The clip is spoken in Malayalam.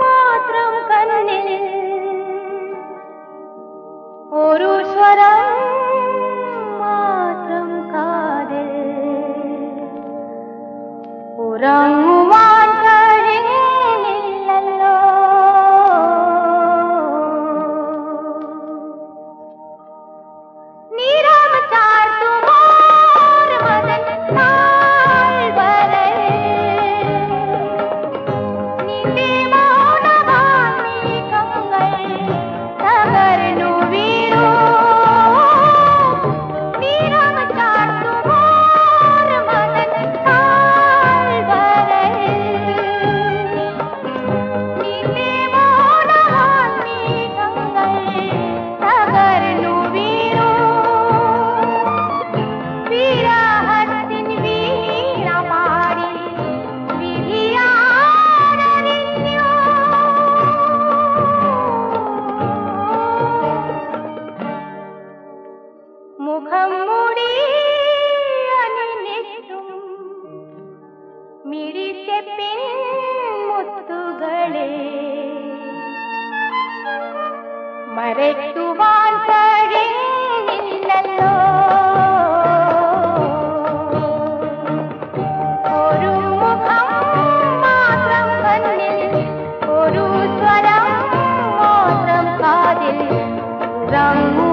पात्रं कुरु स्वर मा पात्रं कार। മുഖം മുടി അണിഞ്ഞെത്തും മിഴിച്ചെപ്പിൻ മുത്തുകളെ മരയ്ക്കുവാൻ കഴിയില്ലല്ലോ ഒരു മുഖം മാത്രം കണ്ണിൽ ഒരു സ്വരം മാത്രം കാതിൽ. റങ്ങു